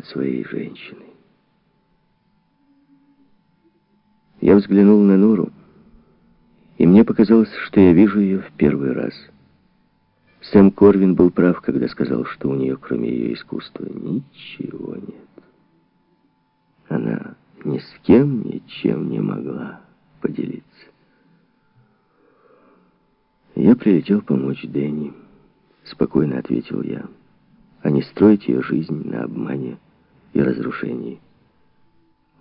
от своей женщины. Я взглянул на Нуру, и мне показалось, что я вижу ее в первый раз. Сэм Корвин был прав, когда сказал, что у нее, кроме ее искусства, ничего нет. Она ни с кем ничем не могла поделиться. Я прилетел помочь Дэнни. Спокойно ответил я. А не строить ее жизнь на обмане и разрушении.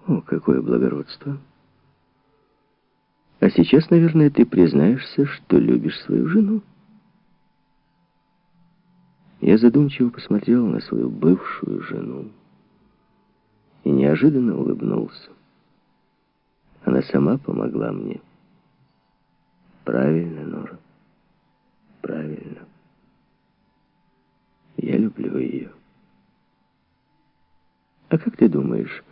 О, какое благородство! А сейчас, наверное, ты признаешься, что любишь свою жену. Я задумчиво посмотрел на свою бывшую жену и неожиданно улыбнулся. Она сама помогла мне. Правильно, Нора, правильно. Я люблю ее. А как ты думаешь,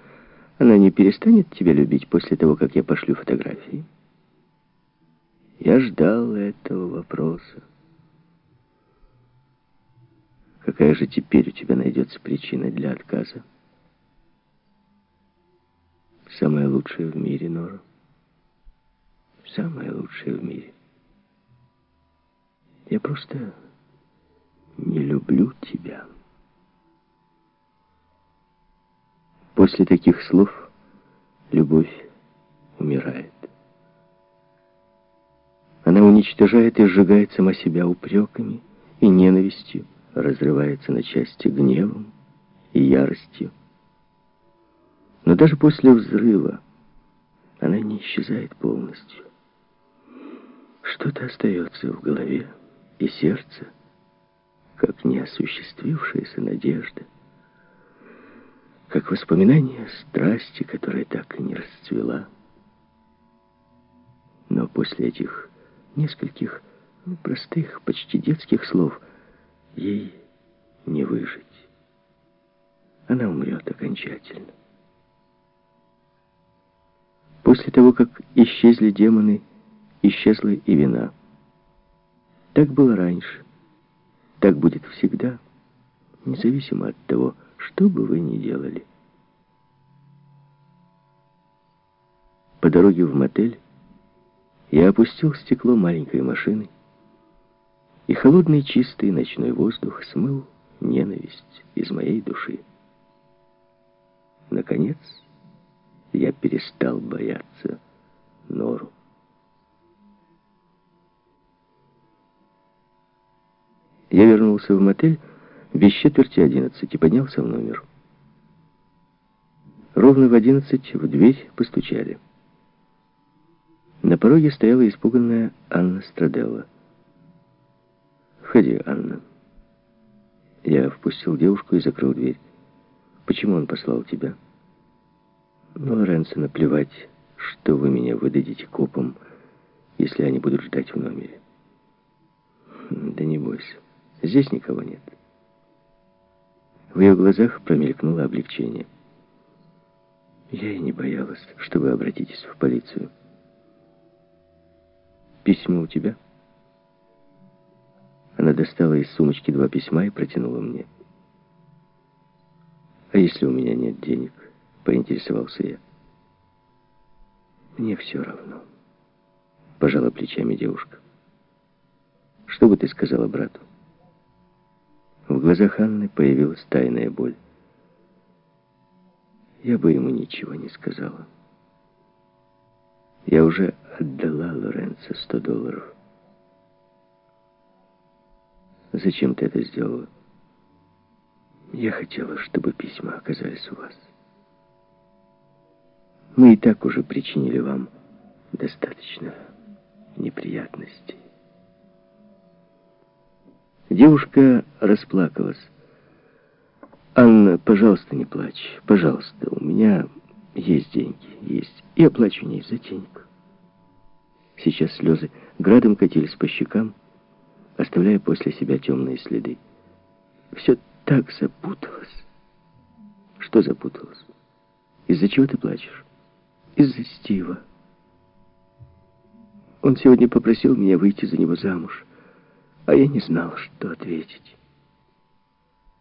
она не перестанет тебя любить после того, как я пошлю фотографии? Я ждал этого вопроса. Какая же теперь у тебя найдется причина для отказа? Самое лучшее в мире, Нора. Самое лучшее в мире. Я просто не люблю тебя. После таких слов любовь умирает. Она уничтожает и сжигает сама себя упреками и ненавистью, разрывается на части гневом и яростью. Но даже после взрыва она не исчезает полностью. Что-то остается в голове и сердце, как неосуществившаяся надежда, как воспоминание страсти, которая так и не расцвела. Но после этих нескольких ну, простых, почти детских слов ей не выжить. Она умрет окончательно. После того, как исчезли демоны, исчезла и вина. Так было раньше. Так будет всегда, независимо от того, что бы вы ни делали. По дороге в мотель я опустил стекло маленькой машины, и холодный чистый ночной воздух смыл ненависть из моей души. Наконец, я перестал бояться Нору. Я вернулся в мотель без четверти и поднялся в номер. Ровно в одиннадцать в дверь постучали. На пороге стояла испуганная Анна Страделла. «Входи, Анна». Я впустил девушку и закрыл дверь. «Почему он послал тебя?» «Ну, Лоренцо, наплевать, что вы меня выдадите копам, если они будут ждать в номере». «Да не бойся, здесь никого нет». В ее глазах промелькнуло облегчение. «Я и не боялась, что вы обратитесь в полицию». Письмо у тебя?» Она достала из сумочки два письма и протянула мне. «А если у меня нет денег?» — поинтересовался я. «Мне все равно», — пожала плечами девушка. «Что бы ты сказала брату?» В глазах Анны появилась тайная боль. Я бы ему ничего не сказала. Я уже отдала Лоренцо 100 долларов. Зачем ты это сделала? Я хотела, чтобы письма оказались у вас. Мы и так уже причинили вам достаточно неприятностей. Девушка расплакалась. «Анна, пожалуйста, не плачь. Пожалуйста, у меня есть деньги, есть. И оплачу не из-за денег». Сейчас слезы градом катились по щекам, оставляя после себя темные следы. Все так запуталось. Что запуталось? Из-за чего ты плачешь? Из-за Стива. Он сегодня попросил меня выйти за него замуж, а я не знал, что ответить.